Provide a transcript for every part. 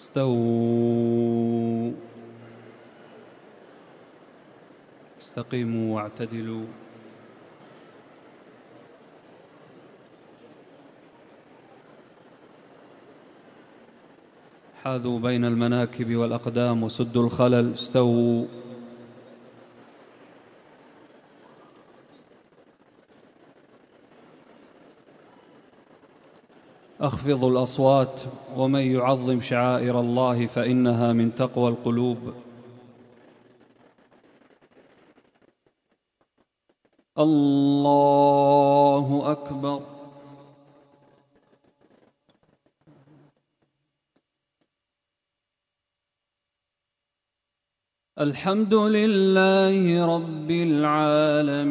استووا. استقيموا واعتدلوا. حاذوا بين المناكب والأقدام وسدوا الخلل. استووا. اخفضوا الأصوات ومن يعظم شعائر الله فإنها من تقوى القلوب. الله أكبر. الحمد لله رب العالمين.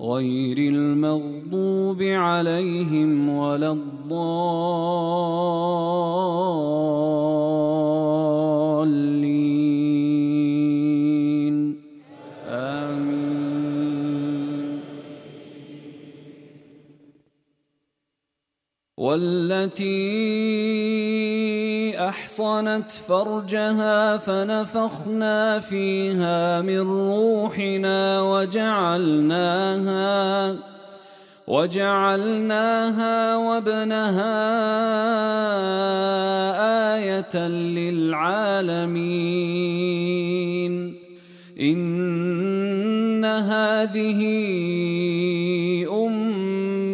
غير المغضوب عليهم ولا الضالين. آمين. والتي أحصنت فرجها فنفخنا فيها من روحنا وجعلناها وجعلناها وابنها آية للعالمين. إن هذه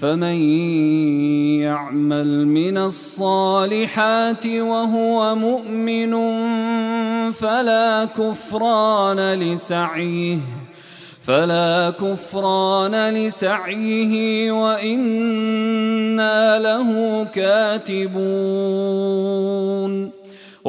فمن يعمل من الصالحات وهو مؤمن فلا كفران لسعيه فلا كفران لسعيه وإنا له كاتبون.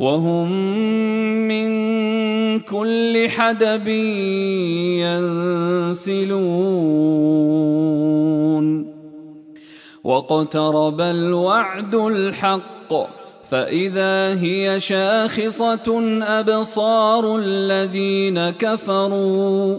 وهم من كل حدب ينسلون. واقترب الوعد الحق فإذا هي شاخصة أبصار الذين كفروا.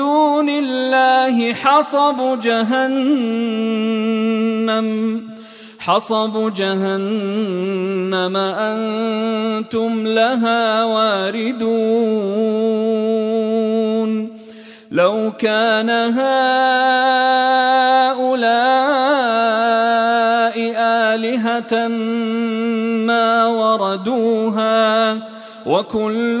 دون الله حصب جهنم. حصب جهنم أنتم لها واردون. لو كان هؤلاء آلهة ما وردوها وكل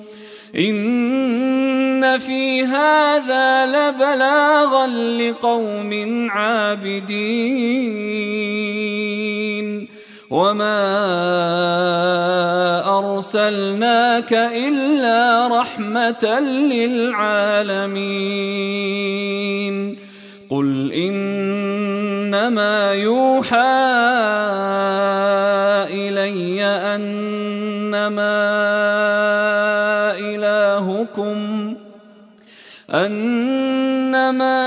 إن في هذا لبلاغا لقوم عابدين. وما أرسلناك إلا رحمة للعالمين. قل إنما يوحى أنما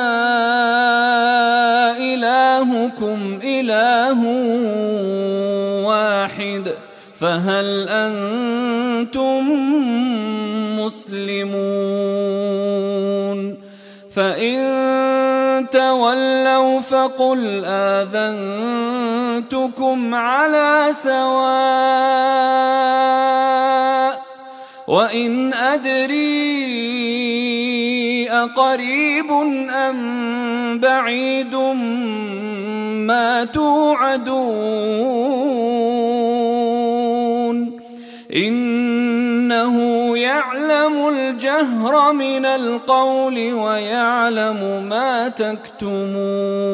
إلهكم إله واحد فهل أنتم مسلمون؟ فإن تولوا فقل آذنتكم على سواء وإن أدري أقريب أم بعيد ما توعدون إنه يعلم الجهر من القول ويعلم ما تكتمون